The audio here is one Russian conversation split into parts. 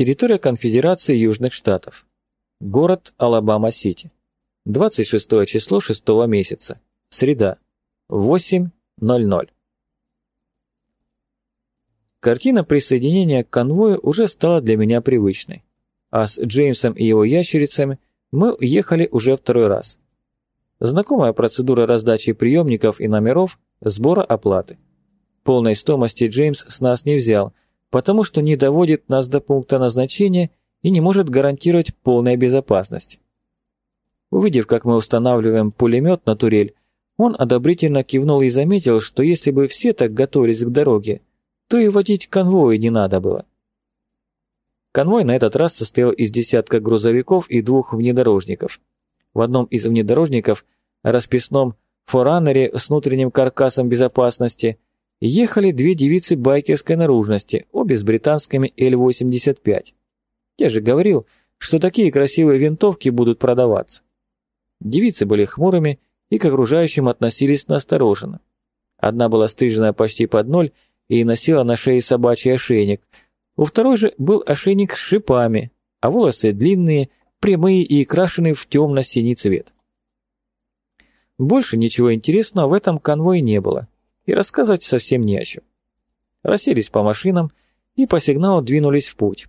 Территория Конфедерации Южных Штатов. Город Алабама-Сити. 26 число 6 месяца. Среда. 8.00. Картина присоединения к конвою уже стала для меня привычной. А с Джеймсом и его ящерицами мы ехали уже второй раз. Знакомая процедура раздачи приемников и номеров, сбора оплаты. Полной стомости Джеймс с нас не взял, потому что не доводит нас до пункта назначения и не может гарантировать полной безопасность. Увидев, как мы устанавливаем пулемет на турель, он одобрительно кивнул и заметил, что если бы все так готовились к дороге, то и водить конвой не надо было. Конвой на этот раз состоял из десятка грузовиков и двух внедорожников. В одном из внедорожников, расписном форанере с внутренним каркасом безопасности, ехали две девицы байкерской наружности, обе с британскими Л-85. Я же говорил, что такие красивые винтовки будут продаваться. Девицы были хмурыми и к окружающим относились настороженно. Одна была стрижена почти под ноль и носила на шее собачий ошейник. У второй же был ошейник с шипами, а волосы длинные, прямые и крашены в темно-синий цвет. Больше ничего интересного в этом конвое не было, и рассказывать совсем не о чем. Расселись по машинам и по сигналу двинулись в путь.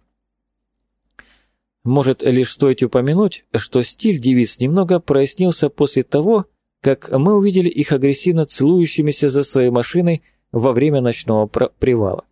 Может лишь стоит упомянуть, что стиль девиц немного прояснился после того, как мы увидели их агрессивно целующимися за своей машиной во время ночного привала.